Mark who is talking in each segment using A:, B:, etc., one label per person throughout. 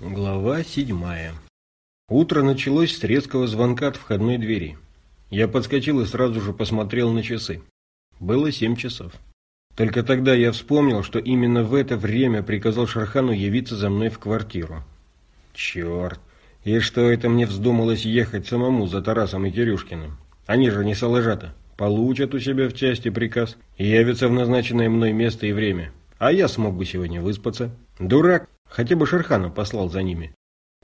A: Глава седьмая. Утро началось с резкого звонка от входной двери. Я подскочил и сразу же посмотрел на часы. Было семь часов. Только тогда я вспомнил, что именно в это время приказал Шархану явиться за мной в квартиру. Черт! И что это мне вздумалось ехать самому за Тарасом и Кирюшкиным? Они же не соложата. Получат у себя в части приказ и явятся в назначенное мной место и время. А я смог бы сегодня выспаться. Дурак! Хотя бы Шерхана послал за ними.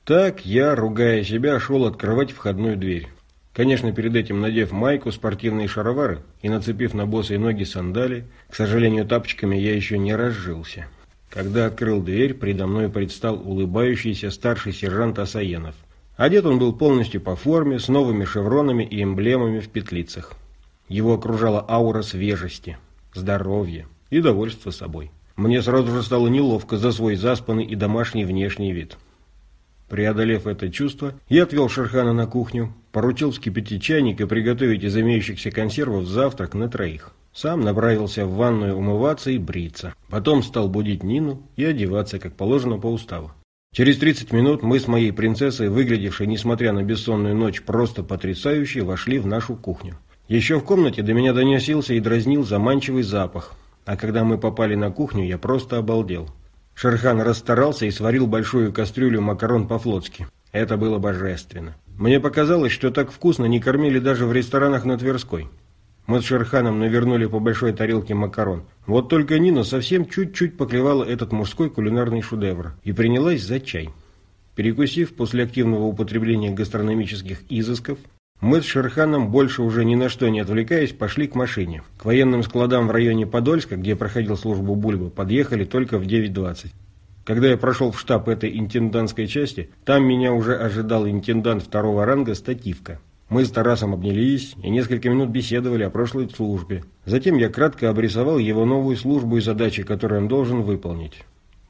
A: Так я, ругая себя, шел открывать входную дверь. Конечно, перед этим надев майку, спортивные шаровары и нацепив на босые ноги сандали, к сожалению, тапочками я еще не разжился. Когда открыл дверь, предо мной предстал улыбающийся старший сержант Асаенов. Одет он был полностью по форме, с новыми шевронами и эмблемами в петлицах. Его окружала аура свежести, здоровья и довольства собой. Мне сразу же стало неловко за свой заспанный и домашний внешний вид. Преодолев это чувство, я отвел Шерхана на кухню, поручил вскипятить чайник и приготовить из имеющихся консервов завтрак на троих. Сам направился в ванную умываться и бриться. Потом стал будить Нину и одеваться, как положено по уставу. Через 30 минут мы с моей принцессой, выглядевшей, несмотря на бессонную ночь, просто потрясающе, вошли в нашу кухню. Еще в комнате до меня доносился и дразнил заманчивый запах, а когда мы попали на кухню, я просто обалдел. Шерхан расстарался и сварил большую кастрюлю макарон по-флотски. Это было божественно. Мне показалось, что так вкусно не кормили даже в ресторанах на Тверской. Мы с Шерханом навернули по большой тарелке макарон. Вот только Нина совсем чуть-чуть поклевала этот мужской кулинарный шедевр и принялась за чай. Перекусив после активного употребления гастрономических изысков, мы с Шерханом, больше уже ни на что не отвлекаясь, пошли к машине. К военным складам в районе Подольска, где проходил службу Бульба, подъехали только в 9.20. Когда я прошел в штаб этой интендантской части, там меня уже ожидал интендант второго ранга Стативка. Мы с Тарасом обнялись и несколько минут беседовали о прошлой службе. Затем я кратко обрисовал его новую службу и задачи, которые он должен выполнить.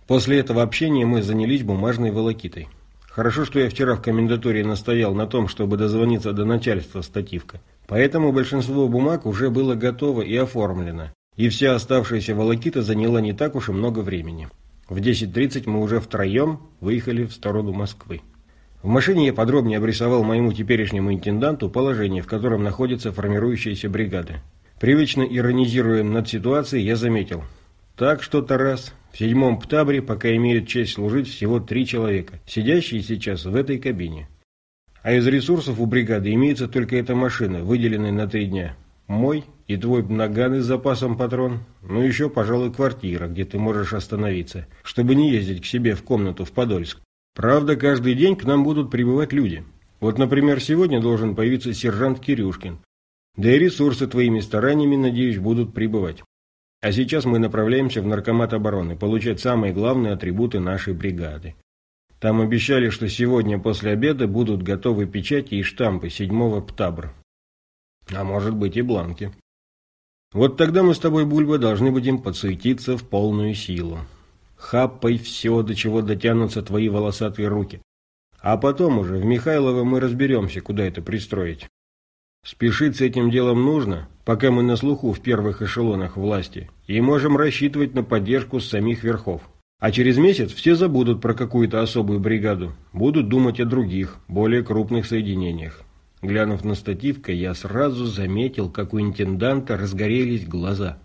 A: После этого общения мы занялись бумажной волокитой. Хорошо, что я вчера в комендатуре настоял на том, чтобы дозвониться до начальства стативка. Поэтому большинство бумаг уже было готово и оформлено. И вся оставшаяся волокита заняла не так уж и много времени. В 10.30 мы уже втроем выехали в сторону Москвы. В машине я подробнее обрисовал моему теперешнему интенданту положение, в котором находятся формирующиеся бригады. Привычно иронизируя над ситуацией, я заметил. Так что, Тарас, в седьмом птабре пока имеют честь служить всего три человека, сидящие сейчас в этой кабине. А из ресурсов у бригады имеется только эта машина, выделенная на три дня. Мой и твой наган с запасом патрон, ну еще, пожалуй, квартира, где ты можешь остановиться, чтобы не ездить к себе в комнату в Подольск. Правда, каждый день к нам будут прибывать люди. Вот, например, сегодня должен появиться сержант Кирюшкин. Да и ресурсы твоими стараниями, надеюсь, будут прибывать. А сейчас мы направляемся в Наркомат обороны, получать самые главные атрибуты нашей бригады. Там обещали, что сегодня после обеда будут готовы печати и штампы седьмого ПТАБР. А может быть и бланки. Вот тогда мы с тобой, Бульба, должны будем подсуетиться в полную силу. Хапай все, до чего дотянутся твои волосатые руки. А потом уже в Михайлово мы разберемся, куда это пристроить. Спешить с этим делом нужно, пока мы на слуху в первых эшелонах власти, и можем рассчитывать на поддержку с самих верхов. А через месяц все забудут про какую-то особую бригаду, будут думать о других, более крупных соединениях. Глянув на стативка, я сразу заметил, как у интенданта разгорелись глаза.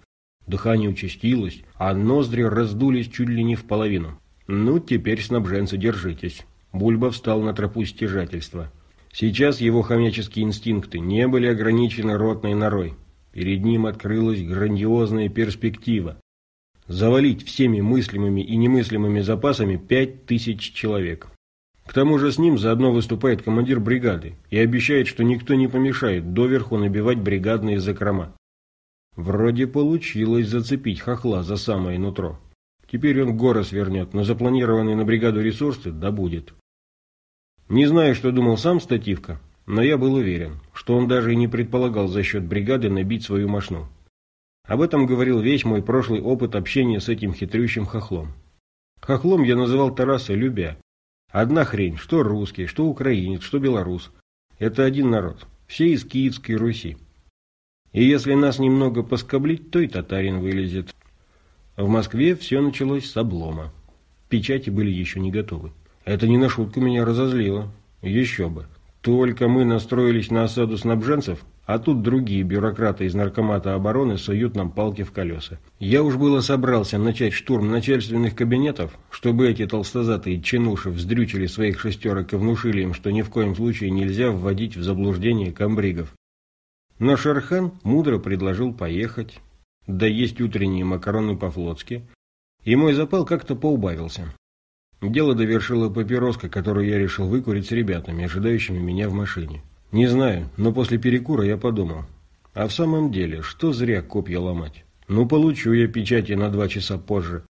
A: Дыхание участилось, а ноздри раздулись чуть ли не в половину. Ну, теперь, снабженцы, держитесь. Бульба встал на тропу стяжательства. Сейчас его хомяческие инстинкты не были ограничены ротной норой. Перед ним открылась грандиозная перспектива. Завалить всеми мыслимыми и немыслимыми запасами пять тысяч человек. К тому же с ним заодно выступает командир бригады и обещает, что никто не помешает доверху набивать бригадные закрома. Вроде получилось зацепить хохла за самое нутро. Теперь он горы свернет, но запланированные на бригаду ресурсы добудет. Не знаю, что думал сам Стативка, но я был уверен, что он даже и не предполагал за счет бригады набить свою мошну. Об этом говорил весь мой прошлый опыт общения с этим хитрющим хохлом. Хохлом я называл Тараса любя. Одна хрень, что русский, что украинец, что белорус. Это один народ, все из Киевской Руси. И если нас немного поскоблить, то и татарин вылезет. В Москве все началось с облома. Печати были еще не готовы. Это не на шутку меня разозлило. Еще бы. Только мы настроились на осаду снабженцев, а тут другие бюрократы из Наркомата обороны суют нам палки в колеса. Я уж было собрался начать штурм начальственных кабинетов, чтобы эти толстозатые чинуши вздрючили своих шестерок и внушили им, что ни в коем случае нельзя вводить в заблуждение комбригов. Но Шерхан мудро предложил поехать, да есть утренние макароны по-флотски, и мой запал как-то поубавился. Дело довершила папироска, которую я решил выкурить с ребятами, ожидающими меня в машине. Не знаю, но после перекура я подумал. А в самом деле, что зря копья ломать? Ну, получу я печати на два часа позже.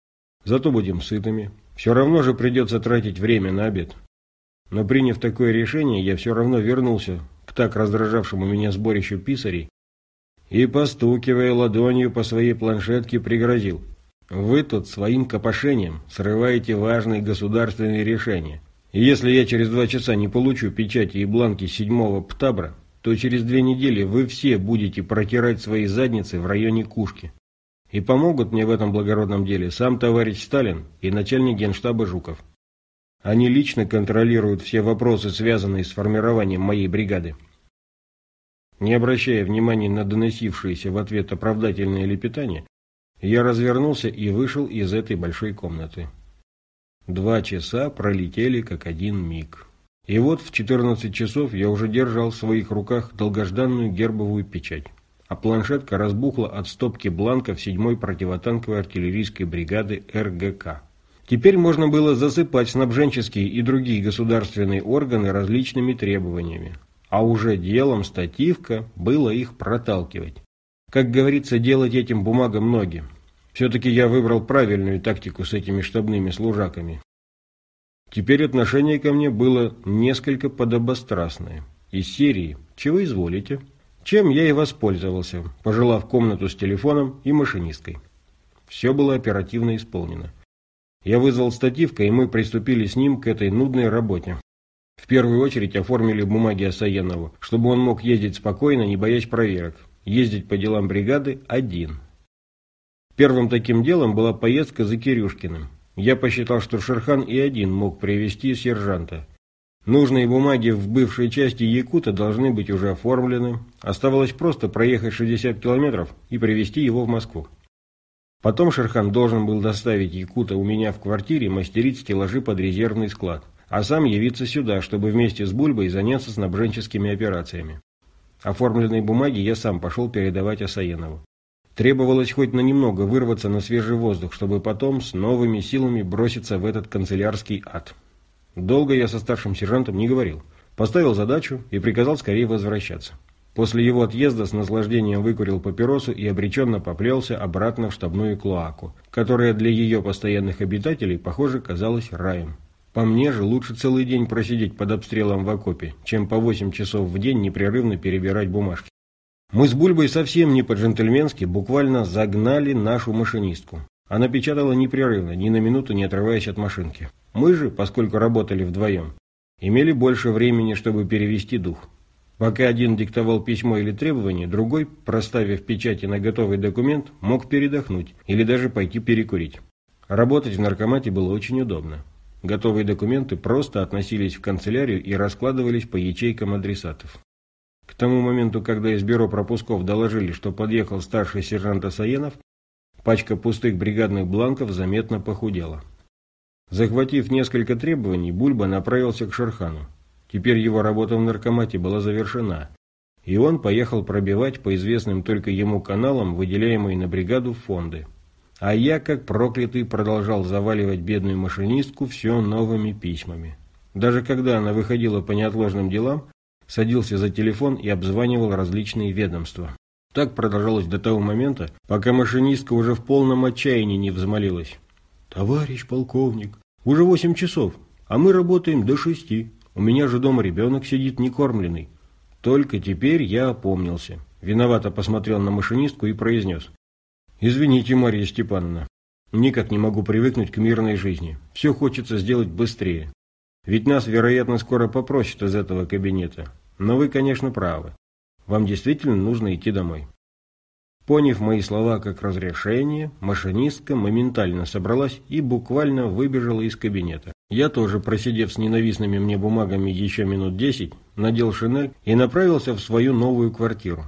A: Зато будем сытыми. Все равно же придется тратить время на обед. Но приняв такое решение, я все равно вернулся к так раздражавшему меня сборищу писарей и, постукивая ладонью по своей планшетке, пригрозил. Вы тут своим копошением срываете важные государственные решения. И если я через два часа не получу печати и бланки седьмого ПТАБРа, то через две недели вы все будете протирать свои задницы в районе Кушки. И помогут мне в этом благородном деле сам товарищ Сталин и начальник генштаба Жуков. Они лично контролируют все вопросы, связанные с формированием моей бригады. Не обращая внимания на доносившиеся в ответ оправдательные лепетания, я развернулся и вышел из этой большой комнаты. Два часа пролетели как один миг. И вот в 14 часов я уже держал в своих руках долгожданную гербовую печать, а планшетка разбухла от стопки бланков 7-й противотанковой артиллерийской бригады РГК. Теперь можно было засыпать снабженческие и другие государственные органы различными требованиями, а уже делом стативка было их проталкивать. Как говорится, делать этим бумагам ноги. Все-таки я выбрал правильную тактику с этими штабными служаками. Теперь отношение ко мне было несколько подобострастное. Из серии «Чего изволите?», чем я и воспользовался, пожелав комнату с телефоном и машинисткой. Все было оперативно исполнено. Я вызвал стативка, и мы приступили с ним к этой нудной работе. В первую очередь оформили бумаги Асаенову, чтобы он мог ездить спокойно, не боясь проверок, ездить по делам бригады один. Первым таким делом была поездка за Кирюшкиным. Я посчитал, что Шерхан и один мог привести сержанта. Нужные бумаги в бывшей части Якута должны быть уже оформлены. Оставалось просто проехать 60 километров и привезти его в Москву. Потом Шерхан должен был доставить Якута у меня в квартире мастерить стеллажи под резервный склад, а сам явиться сюда, чтобы вместе с Бульбой заняться снабженческими операциями. Оформленные бумаги я сам пошел передавать Асаенову. Требовалось хоть на немного вырваться на свежий воздух, чтобы потом с новыми силами броситься в этот канцелярский ад. Долго я со старшим сержантом не говорил. Поставил задачу и приказал скорее возвращаться. После его отъезда с наслаждением выкурил папиросу и обреченно поплелся обратно в штабную клоаку, которая для ее постоянных обитателей, похоже, казалась раем. По мне же лучше целый день просидеть под обстрелом в окопе, чем по 8 часов в день непрерывно перебирать бумажки. Мы с Бульбой совсем не по-джентльменски буквально загнали нашу машинистку. Она печатала непрерывно, ни на минуту не отрываясь от машинки. Мы же, поскольку работали вдвоем, имели больше времени, чтобы перевести дух. Пока один диктовал письмо или требование, другой, проставив печати на готовый документ, мог передохнуть или даже пойти перекурить. Работать в наркомате было очень удобно. Готовые документы просто относились в канцелярию и раскладывались по ячейкам адресатов. К тому моменту, когда из бюро пропусков доложили, что подъехал старший сержант Асаенов, пачка пустых бригадных бланков заметно похудела. Захватив несколько требований, Бульба направился к Шерхану. Теперь его работа в наркомате была завершена, и он поехал пробивать по известным только ему каналам выделяемые на бригаду фонды. А я, как проклятый, продолжал заваливать бедную машинистку все новыми письмами. Даже когда она выходила по неотложным делам, садился за телефон и обзванивал различные ведомства. Так продолжалось до того момента, пока машинистка уже в полном отчаянии не взмолилась. «Товарищ полковник, уже восемь часов, а мы работаем до шести. У меня же дома ребенок сидит некормленный». Только теперь я опомнился. Виновато посмотрел на машинистку и произнес. «Извините, Мария Степановна, никак не могу привыкнуть к мирной жизни. Все хочется сделать быстрее. Ведь нас, вероятно, скоро попросят из этого кабинета. Но вы, конечно, правы. Вам действительно нужно идти домой». Поняв мои слова как разрешение, машинистка моментально собралась и буквально выбежала из кабинета. Я тоже, просидев с ненавистными мне бумагами еще минут десять, надел шинель и направился в свою новую квартиру.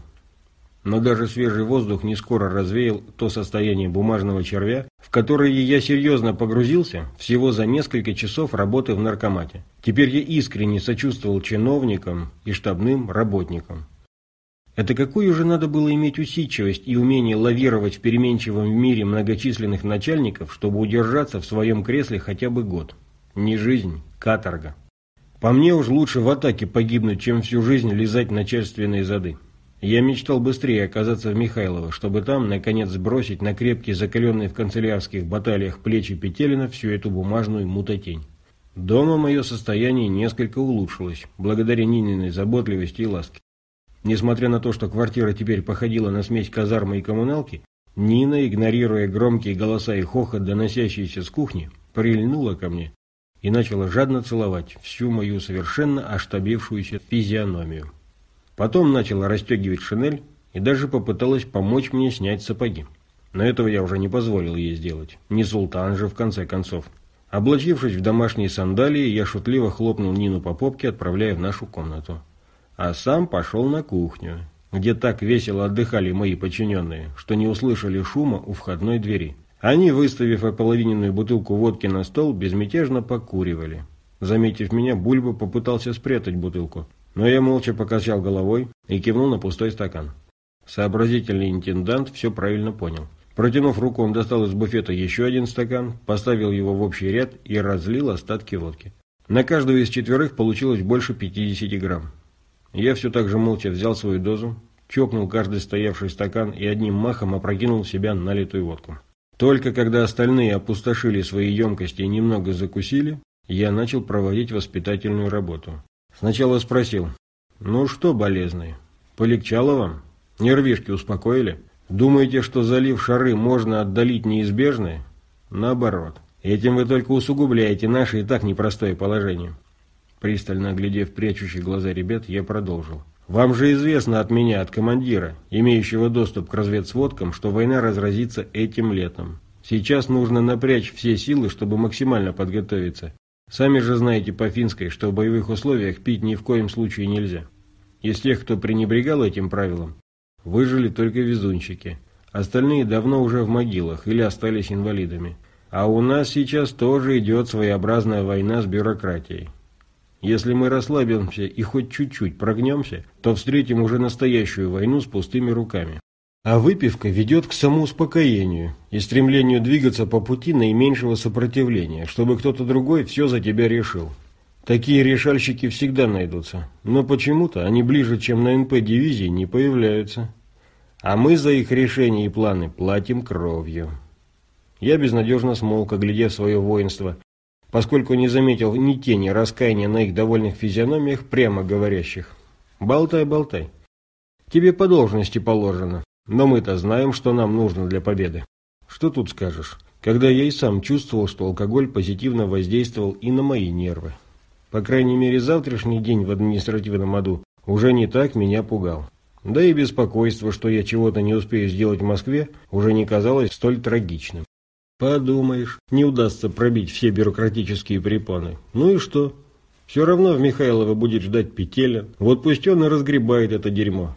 A: Но даже свежий воздух не скоро развеял то состояние бумажного червя, в которое я серьезно погрузился всего за несколько часов работы в наркомате. Теперь я искренне сочувствовал чиновникам и штабным работникам. Это какую же надо было иметь усидчивость и умение лавировать в переменчивом мире многочисленных начальников, чтобы удержаться в своем кресле хотя бы год? Не жизнь, каторга. По мне уж лучше в атаке погибнуть, чем всю жизнь лизать начальственные зады. Я мечтал быстрее оказаться в Михайлово, чтобы там, наконец, сбросить на крепкие, закаленные в канцелярских баталиях плечи Петелина всю эту бумажную мутатень. Дома мое состояние несколько улучшилось, благодаря Нининой заботливости и ласке. Несмотря на то, что квартира теперь походила на смесь казармы и коммуналки, Нина, игнорируя громкие голоса и хохот, доносящиеся с кухни, прильнула ко мне и начала жадно целовать всю мою совершенно оштабившуюся физиономию. Потом начала расстегивать шинель и даже попыталась помочь мне снять сапоги. Но этого я уже не позволил ей сделать. Не султан же, в конце концов. Облачившись в домашние сандалии, я шутливо хлопнул Нину по попке, отправляя в нашу комнату. А сам пошел на кухню, где так весело отдыхали мои подчиненные, что не услышали шума у входной двери. Они, выставив ополовиненную бутылку водки на стол, безмятежно покуривали. Заметив меня, Бульба попытался спрятать бутылку, но я молча покачал головой и кивнул на пустой стакан. Сообразительный интендант все правильно понял. Протянув руку, он достал из буфета еще один стакан, поставил его в общий ряд и разлил остатки водки. На каждого из четверых получилось больше 50 грамм. Я все так же молча взял свою дозу, чокнул каждый стоявший стакан и одним махом опрокинул в себя налитую водку. Только когда остальные опустошили свои емкости и немного закусили, я начал проводить воспитательную работу. Сначала спросил, ну что, болезные, полегчало вам? Нервишки успокоили? Думаете, что залив шары можно отдалить неизбежное? Наоборот. Этим вы только усугубляете наше и так непростое положение. Пристально оглядев прячущие глаза ребят, я продолжил. Вам же известно от меня, от командира, имеющего доступ к разведсводкам, что война разразится этим летом. Сейчас нужно напрячь все силы, чтобы максимально подготовиться. Сами же знаете по финской, что в боевых условиях пить ни в коем случае нельзя. Из тех, кто пренебрегал этим правилом, выжили только везунчики. Остальные давно уже в могилах или остались инвалидами. А у нас сейчас тоже идет своеобразная война с бюрократией. Если мы расслабимся и хоть чуть-чуть прогнемся, то встретим уже настоящую войну с пустыми руками. А выпивка ведет к самоуспокоению и стремлению двигаться по пути наименьшего сопротивления, чтобы кто-то другой все за тебя решил. Такие решальщики всегда найдутся, но почему-то они ближе, чем на НП дивизии, не появляются. А мы за их решения и планы платим кровью. Я безнадежно смолк, оглядев свое воинство, поскольку не заметил ни тени раскаяния на их довольных физиономиях, прямо говорящих. «Болтай, болтай. Тебе по должности положено. Но мы-то знаем, что нам нужно для победы. Что тут скажешь, когда я и сам чувствовал, что алкоголь позитивно воздействовал и на мои нервы. По крайней мере, завтрашний день в административном аду уже не так меня пугал. Да и беспокойство, что я чего-то не успею сделать в Москве, уже не казалось столь трагичным. Подумаешь, не удастся пробить все бюрократические препоны. Ну и что? Все равно в Михайлово будет ждать Петеля. Вот пусть он и разгребает это дерьмо.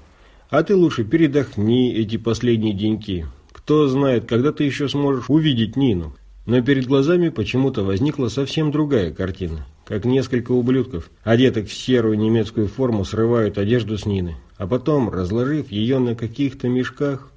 A: А ты лучше передохни эти последние деньки. Кто знает, когда ты еще сможешь увидеть Нину. Но перед глазами почему-то возникла совсем другая картина. Как несколько ублюдков, одетых в серую немецкую форму, срывают одежду с Нины. А потом, разложив ее на каких-то мешках...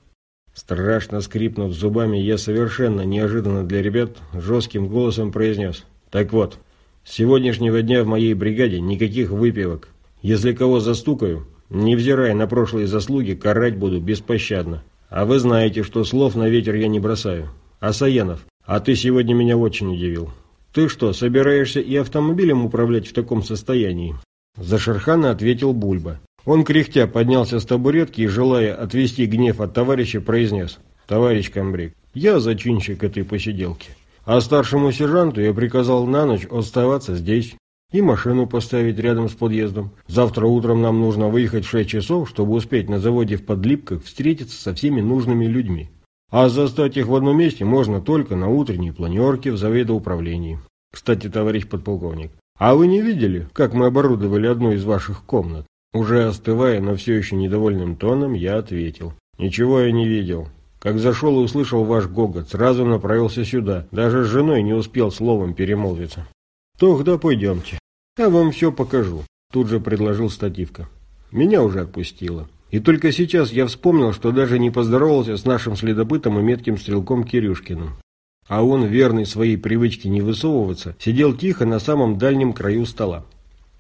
A: Страшно скрипнув зубами, я совершенно неожиданно для ребят жестким голосом произнес. Так вот, с сегодняшнего дня в моей бригаде никаких выпивок. Если кого застукаю, Невзирая на прошлые заслуги, карать буду беспощадно. А вы знаете, что слов на ветер я не бросаю. А Саянов, а ты сегодня меня очень удивил. Ты что, собираешься и автомобилем управлять в таком состоянии? За Шерхана ответил Бульба. Он кряхтя поднялся с табуретки и, желая отвести гнев от товарища, произнес. «Товарищ комбриг, я зачинщик этой посиделки. А старшему сержанту я приказал на ночь оставаться здесь и машину поставить рядом с подъездом. Завтра утром нам нужно выехать в 6 часов, чтобы успеть на заводе в Подлипках встретиться со всеми нужными людьми. А застать их в одном месте можно только на утренней планерке в заведоуправлении. Кстати, товарищ подполковник, а вы не видели, как мы оборудовали одну из ваших комнат? Уже остывая, но все еще недовольным тоном, я ответил. Ничего я не видел. Как зашел и услышал ваш гогот, сразу направился сюда. Даже с женой не успел словом перемолвиться. Тогда пойдемте. Я вам все покажу. Тут же предложил стативка. Меня уже отпустило. И только сейчас я вспомнил, что даже не поздоровался с нашим следопытом и метким стрелком Кирюшкиным. А он, верный своей привычке не высовываться, сидел тихо на самом дальнем краю стола.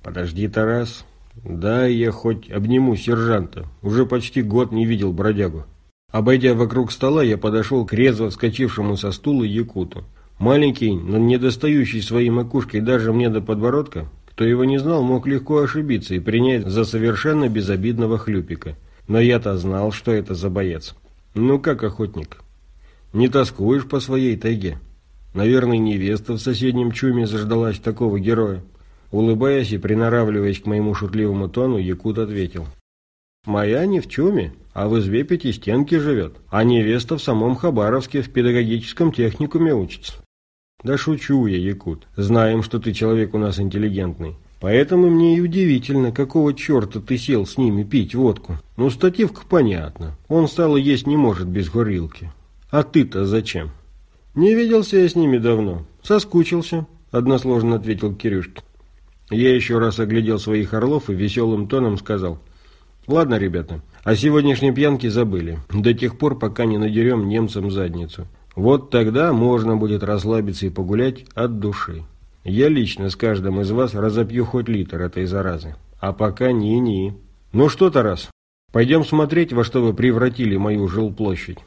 A: «Подожди, Тарас. Да, я хоть обниму сержанта. Уже почти год не видел бродягу». Обойдя вокруг стола, я подошел к резво вскочившему со стула якуту. Маленький, но не достающий своей макушкой даже мне до подбородка, кто его не знал, мог легко ошибиться и принять за совершенно безобидного хлюпика. Но я-то знал, что это за боец. Ну как охотник? Не тоскуешь по своей тайге? Наверное, невеста в соседнем чуме заждалась такого героя. Улыбаясь и приноравливаясь к моему шутливому тону, Якут ответил. «Моя не в чуме, а в избе пятистенки живет, а невеста в самом Хабаровске в педагогическом техникуме учится. Да шучу я, Якут. Знаем, что ты человек у нас интеллигентный. Поэтому мне и удивительно, какого черта ты сел с ними пить водку. Ну, стативка понятно. Он стало есть не может без горилки. А ты-то зачем? Не виделся я с ними давно. Соскучился, односложно ответил Кирюшка. Я еще раз оглядел своих орлов и веселым тоном сказал. Ладно, ребята, о сегодняшней пьянке забыли. До тех пор, пока не надерем немцам задницу. Вот тогда можно будет расслабиться и погулять от души. Я лично с каждым из вас разопью хоть литр этой заразы. А пока ни-ни. Ну что, Тарас, пойдем смотреть, во что вы превратили мою жилплощадь.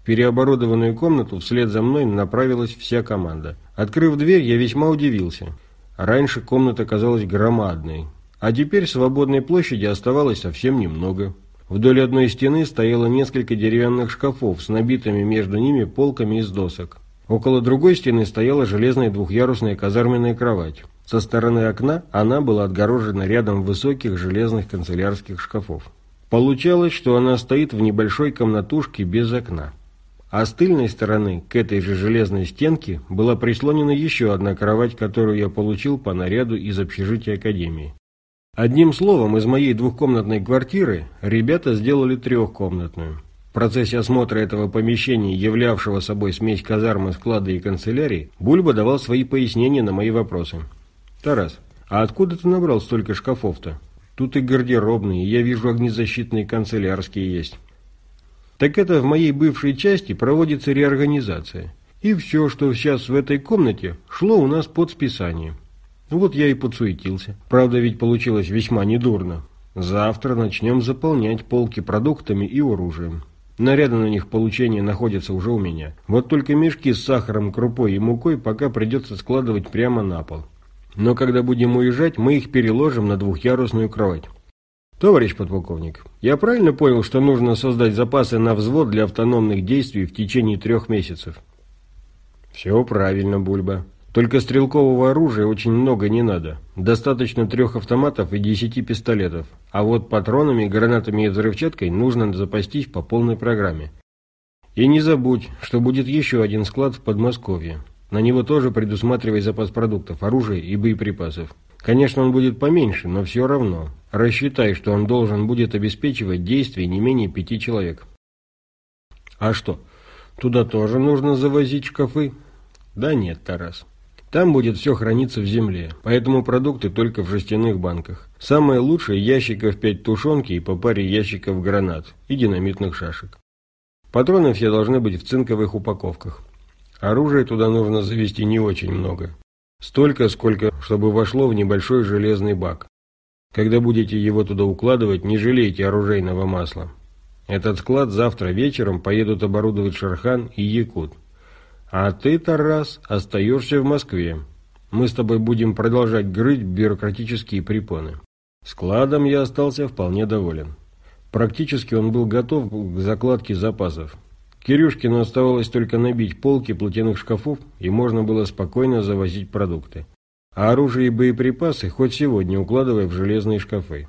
A: В переоборудованную комнату вслед за мной направилась вся команда. Открыв дверь, я весьма удивился. Раньше комната казалась громадной, а теперь свободной площади оставалось совсем немного. Вдоль одной стены стояло несколько деревянных шкафов с набитыми между ними полками из досок. Около другой стены стояла железная двухъярусная казарменная кровать. Со стороны окна она была отгорожена рядом высоких железных канцелярских шкафов. Получалось, что она стоит в небольшой комнатушке без окна. А с тыльной стороны к этой же железной стенке была прислонена еще одна кровать, которую я получил по наряду из общежития Академии. Одним словом, из моей двухкомнатной квартиры ребята сделали трехкомнатную. В процессе осмотра этого помещения, являвшего собой смесь казармы, склада и канцелярии, Бульба давал свои пояснения на мои вопросы. «Тарас, а откуда ты набрал столько шкафов-то? Тут и гардеробные, я вижу огнезащитные канцелярские есть». «Так это в моей бывшей части проводится реорганизация. И все, что сейчас в этой комнате, шло у нас под списание». Ну вот я и подсуетился. Правда, ведь получилось весьма недурно. Завтра начнем заполнять полки продуктами и оружием. Наряды на них получения находятся уже у меня. Вот только мешки с сахаром, крупой и мукой пока придется складывать прямо на пол. Но когда будем уезжать, мы их переложим на двухъярусную кровать. Товарищ подполковник, я правильно понял, что нужно создать запасы на взвод для автономных действий в течение трех месяцев? Все правильно, Бульба. Только стрелкового оружия очень много не надо. Достаточно трех автоматов и десяти пистолетов. А вот патронами, гранатами и взрывчаткой нужно запастись по полной программе. И не забудь, что будет еще один склад в Подмосковье. На него тоже предусматривай запас продуктов, оружия и боеприпасов. Конечно, он будет поменьше, но все равно. Рассчитай, что он должен будет обеспечивать действия не менее пяти человек. А что, туда тоже нужно завозить шкафы? Да нет, Тарас. Там будет все храниться в земле, поэтому продукты только в жестяных банках. Самое лучшее ящиков 5 тушенки и по паре ящиков гранат и динамитных шашек. Патроны все должны быть в цинковых упаковках. Оружия туда нужно завести не очень много. Столько, сколько, чтобы вошло в небольшой железный бак. Когда будете его туда укладывать, не жалейте оружейного масла. Этот склад завтра вечером поедут оборудовать Шархан и Якут. А ты, Тарас, остаешься в Москве. Мы с тобой будем продолжать грыть бюрократические препоны. Складом я остался вполне доволен. Практически он был готов к закладке запасов. Кирюшкину оставалось только набить полки платяных шкафов, и можно было спокойно завозить продукты. А оружие и боеприпасы хоть сегодня укладывая в железные шкафы.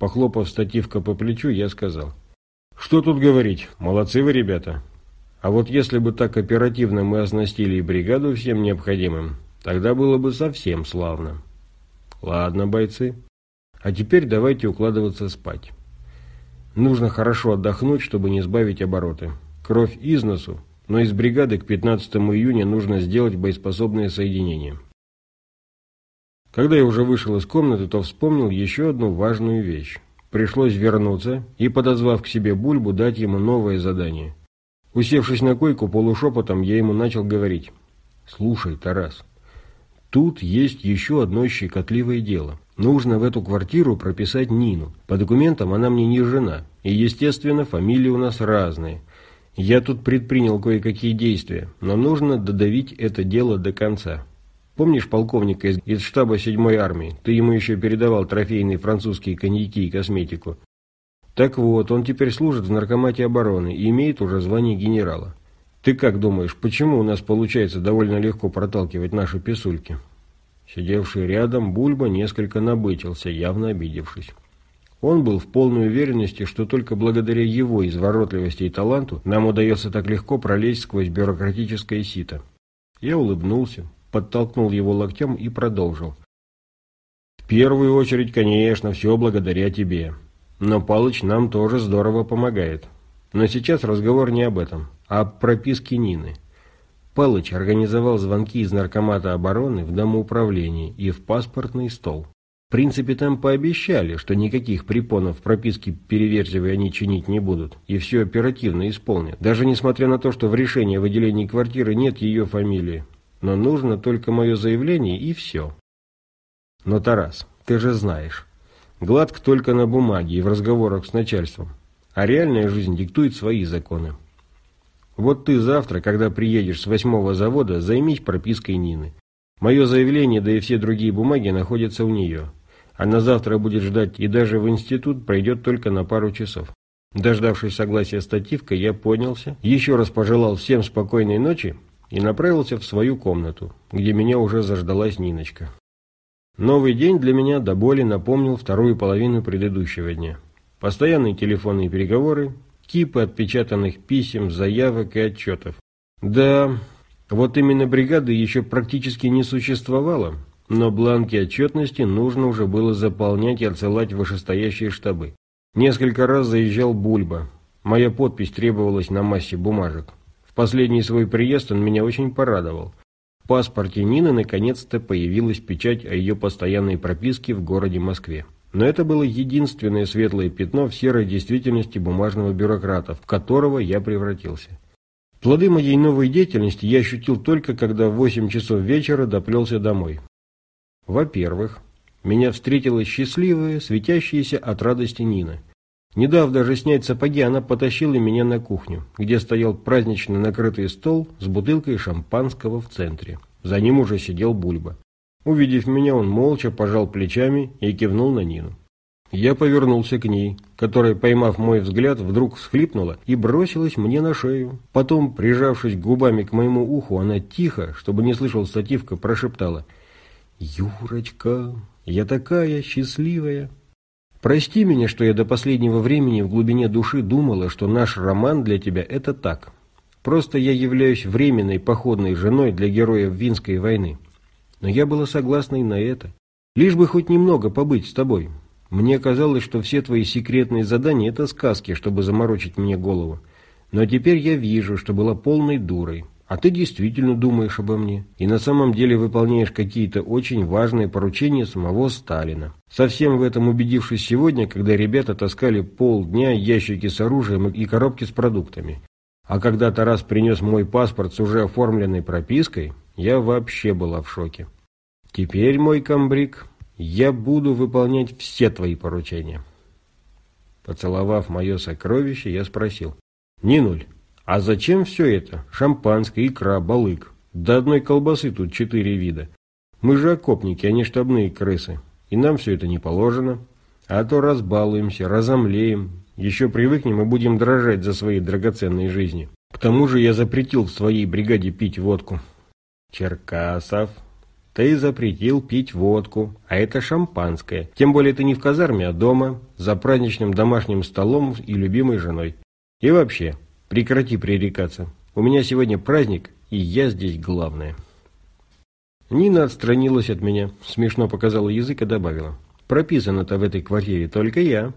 A: Похлопав стативка по плечу, я сказал. «Что тут говорить? Молодцы вы, ребята. А вот если бы так оперативно мы оснастили и бригаду всем необходимым, Тогда было бы совсем славно. Ладно, бойцы. А теперь давайте укладываться спать. Нужно хорошо отдохнуть, чтобы не сбавить обороты. Кровь из носу, но из бригады к 15 июня нужно сделать боеспособное соединение. Когда я уже вышел из комнаты, то вспомнил еще одну важную вещь. Пришлось вернуться и, подозвав к себе Бульбу, дать ему новое задание. Усевшись на койку полушепотом, я ему начал говорить. «Слушай, Тарас, тут есть еще одно щекотливое дело. Нужно в эту квартиру прописать Нину. По документам она мне не жена. И, естественно, фамилии у нас разные. Я тут предпринял кое-какие действия, но нужно додавить это дело до конца. Помнишь полковника из, из штаба 7-й армии? Ты ему еще передавал трофейные французские коньяки и косметику. Так вот, он теперь служит в наркомате обороны и имеет уже звание генерала. Ты как думаешь, почему у нас получается довольно легко проталкивать наши писульки? Сидевший рядом, Бульба несколько набычился, явно обидевшись. Он был в полной уверенности, что только благодаря его изворотливости и таланту нам удается так легко пролезть сквозь бюрократическое сито. Я улыбнулся, подтолкнул его локтем и продолжил. «В первую очередь, конечно, все благодаря тебе. Но Палыч нам тоже здорово помогает. Но сейчас разговор не об этом, а о прописке Нины». Палыч организовал звонки из наркомата обороны в домоуправление и в паспортный стол. В принципе, там пообещали, что никаких препонов в прописке переверзивой они чинить не будут, и все оперативно исполнят, даже несмотря на то, что в решении о выделении квартиры нет ее фамилии, но нужно только мое заявление и все. Но, Тарас, ты же знаешь, гладко только на бумаге и в разговорах с начальством, а реальная жизнь диктует свои законы. Вот ты завтра, когда приедешь с восьмого завода, займись пропиской Нины. Мое заявление, да и все другие бумаги находятся у нее. Она завтра будет ждать и даже в институт пройдет только на пару часов. Дождавшись согласия стативка, я поднялся, еще раз пожелал всем спокойной ночи и направился в свою комнату, где меня уже заждалась Ниночка. Новый день для меня до боли напомнил вторую половину предыдущего дня. Постоянные телефонные переговоры, кипы отпечатанных писем, заявок и отчетов. Да, вот именно бригады еще практически не существовало, но бланки отчетности нужно уже было заполнять и отсылать в вышестоящие штабы. Несколько раз заезжал Бульба. Моя подпись требовалась на массе бумажек последний свой приезд он меня очень порадовал. Паспорте Нины наконец-то появилась печать о ее постоянной прописке в городе Москве. Но это было единственное светлое пятно в серой действительности бумажного бюрократа, в которого я превратился. Плоды моей новой деятельности я ощутил только, когда в 8 часов вечера доплелся домой. Во-первых, меня встретила счастливая, светящаяся от радости Нина. Не дав даже снять сапоги, она потащила меня на кухню, где стоял празднично накрытый стол с бутылкой шампанского в центре. За ним уже сидел Бульба. Увидев меня, он молча пожал плечами и кивнул на Нину. Я повернулся к ней, которая, поймав мой взгляд, вдруг всхлипнула и бросилась мне на шею. Потом, прижавшись губами к моему уху, она тихо, чтобы не слышал стативка, прошептала «Юрочка, я такая счастливая!» Прости меня, что я до последнего времени в глубине души думала, что наш роман для тебя – это так. Просто я являюсь временной походной женой для героев Винской войны. Но я была согласна и на это. Лишь бы хоть немного побыть с тобой. Мне казалось, что все твои секретные задания – это сказки, чтобы заморочить мне голову. Но теперь я вижу, что была полной дурой. А ты действительно думаешь обо мне. И на самом деле выполняешь какие-то очень важные поручения самого Сталина. Совсем в этом убедившись сегодня, когда ребята таскали полдня ящики с оружием и коробки с продуктами. А когда Тарас принес мой паспорт с уже оформленной пропиской, я вообще была в шоке. Теперь, мой комбриг, я буду выполнять все твои поручения. Поцеловав мое сокровище, я спросил. «Нинуль, а зачем все это? Шампанское, икра, балык. До одной колбасы тут четыре вида. Мы же окопники, а не штабные крысы. И нам все это не положено. А то разбалуемся, разомлеем. Еще привыкнем и будем дрожать за свои драгоценные жизни. К тому же я запретил в своей бригаде пить водку. Черкасов, ты запретил пить водку, а это шампанское. Тем более ты не в казарме, а дома, за праздничным домашним столом и любимой женой. И вообще, Прекрати пререкаться. У меня сегодня праздник, и я здесь главное. Нина отстранилась от меня, смешно показала язык и добавила. Прописано-то в этой квартире только я.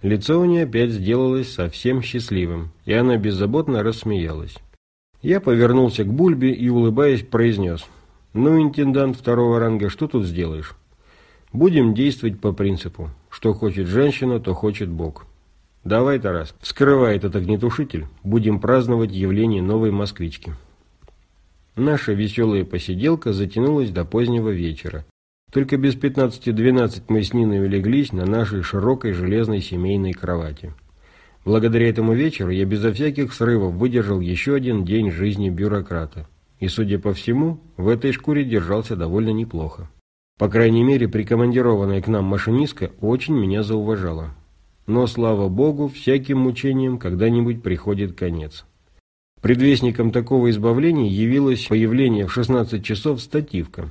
A: Лицо у нее опять сделалось совсем счастливым, и она беззаботно рассмеялась. Я повернулся к Бульбе и, улыбаясь, произнес. «Ну, интендант второго ранга, что тут сделаешь? Будем действовать по принципу. Что хочет женщина, то хочет Бог. Давай, Тарас, вскрывай этот огнетушитель. Будем праздновать явление новой москвички». Наша веселая посиделка затянулась до позднего вечера. Только без 15-12 мы с Ниной улеглись на нашей широкой железной семейной кровати. Благодаря этому вечеру я безо всяких срывов выдержал еще один день жизни бюрократа. И, судя по всему, в этой шкуре держался довольно неплохо. По крайней мере, прикомандированная к нам машинистка очень меня зауважала. Но, слава богу, всяким мучениям когда-нибудь приходит конец. Предвестником такого избавления явилось появление в 16 часов стативка.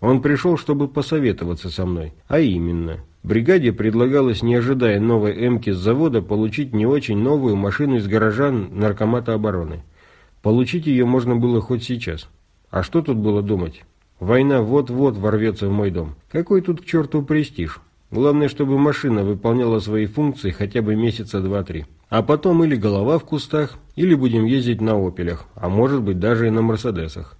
A: Он пришел, чтобы посоветоваться со мной, а именно, бригаде предлагалось, не ожидая новой «Эмки» с завода, получить не очень новую машину из гаража наркомата обороны. Получить ее можно было хоть сейчас. А что тут было думать? Война вот-вот ворвется в мой дом. Какой тут к черту престиж? Главное, чтобы машина выполняла свои функции хотя бы месяца два-три. А потом или голова в кустах, или будем ездить на «Опелях», а может быть даже и на «Мерседесах».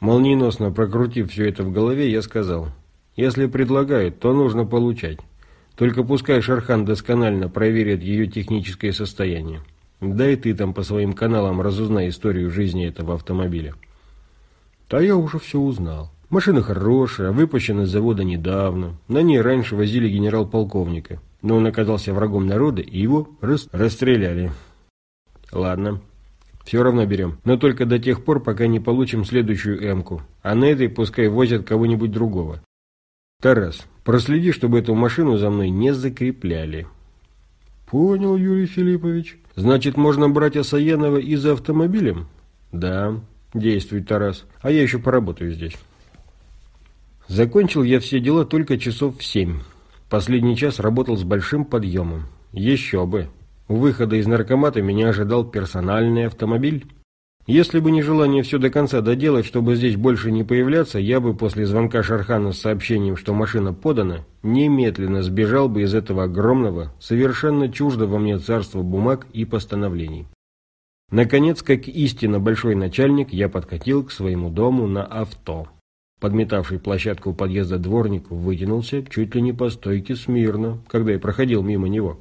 A: Молниеносно прокрутив все это в голове, я сказал, если предлагают, то нужно получать. Только пускай Шархан досконально проверит ее техническое состояние. Да и ты там по своим каналам разузнай историю жизни этого автомобиля. Да я уже все узнал. Машина хорошая, выпущена из завода недавно. На ней раньше возили генерал-полковника. Но он оказался врагом народа, и его рас расстреляли. Ладно, все равно берем. Но только до тех пор, пока не получим следующую М-ку. А на этой пускай возят кого-нибудь другого. Тарас, проследи, чтобы эту машину за мной не закрепляли. Понял, Юрий Филиппович. Значит, можно брать Асаянова и за автомобилем? Да, действуй, Тарас. А я еще поработаю здесь. Закончил я все дела только часов в семь. Последний час работал с большим подъемом. Еще бы. У выхода из наркомата меня ожидал персональный автомобиль. Если бы не желание все до конца доделать, чтобы здесь больше не появляться, я бы после звонка Шархана с сообщением, что машина подана, немедленно сбежал бы из этого огромного, совершенно чуждого мне царства бумаг и постановлений. Наконец, как истинно большой начальник, я подкатил к своему дому на авто. Подметавший площадку у подъезда дворник вытянулся чуть ли не по стойке смирно, когда я проходил мимо него.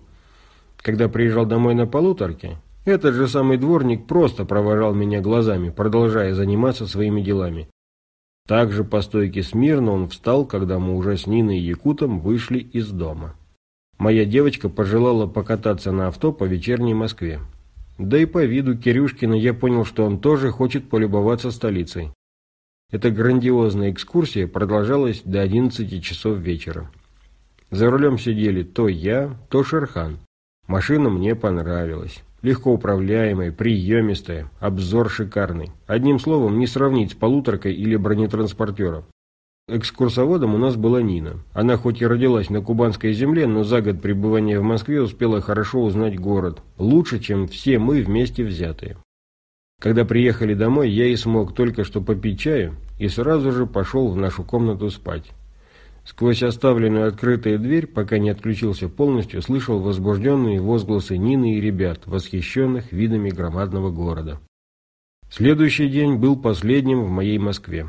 A: Когда приезжал домой на полуторке, этот же самый дворник просто провожал меня глазами, продолжая заниматься своими делами. Также по стойке смирно он встал, когда мы уже с Ниной и Якутом вышли из дома. Моя девочка пожелала покататься на авто по вечерней Москве. Да и по виду Кирюшкина я понял, что он тоже хочет полюбоваться столицей. Эта грандиозная экскурсия продолжалась до 11 часов вечера. За рулем сидели то я, то Шерхан. Машина мне понравилась. Легко управляемая, приемистая, обзор шикарный. Одним словом, не сравнить с полуторкой или бронетранспортером. Экскурсоводом у нас была Нина. Она хоть и родилась на кубанской земле, но за год пребывания в Москве успела хорошо узнать город. Лучше, чем все мы вместе взятые. Когда приехали домой, я и смог только что попить чаю и сразу же пошел в нашу комнату спать. Сквозь оставленную открытую дверь, пока не отключился полностью, слышал возбужденные возгласы Нины и ребят, восхищенных видами громадного города. Следующий день был последним в моей Москве.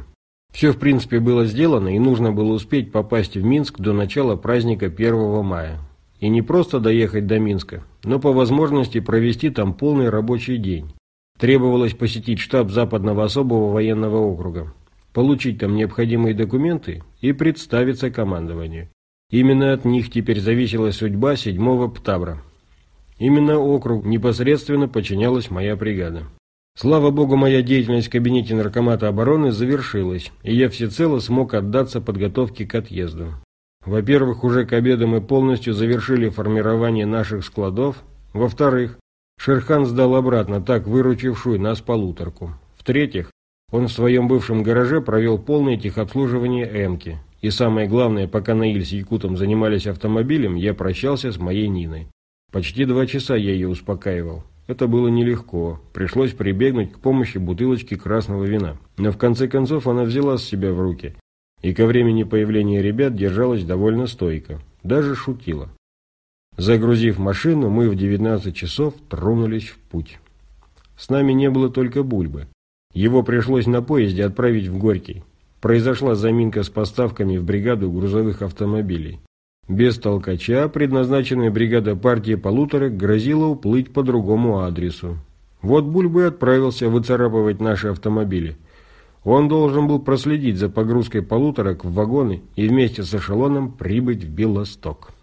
A: Все, в принципе, было сделано, и нужно было успеть попасть в Минск до начала праздника 1 мая. И не просто доехать до Минска, но по возможности провести там полный рабочий день. Требовалось посетить штаб Западного особого военного округа получить там необходимые документы и представиться командованию. Именно от них теперь зависела судьба седьмого ПТАБРа. Именно округ непосредственно подчинялась моя бригада. Слава богу, моя деятельность в кабинете наркомата обороны завершилась, и я всецело смог отдаться подготовке к отъезду. Во-первых, уже к обеду мы полностью завершили формирование наших складов. Во-вторых, Шерхан сдал обратно так выручившую нас полуторку. В-третьих, он в своем бывшем гараже провел полное техобслуживание «Эмки». И самое главное, пока Наиль с Якутом занимались автомобилем, я прощался с моей Ниной. Почти два часа я ее успокаивал. Это было нелегко. Пришлось прибегнуть к помощи бутылочки красного вина. Но в конце концов она взяла с себя в руки. И ко времени появления ребят держалась довольно стойко. Даже шутила. Загрузив машину, мы в 19 часов тронулись в путь. С нами не было только Бульбы. Его пришлось на поезде отправить в Горький. Произошла заминка с поставками в бригаду грузовых автомобилей. Без толкача предназначенная бригада партии полуторок грозила уплыть по другому адресу. Вот Бульба и отправился выцарапывать наши автомобили. Он должен был проследить за погрузкой полуторок в вагоны и вместе с эшелоном прибыть в Белосток.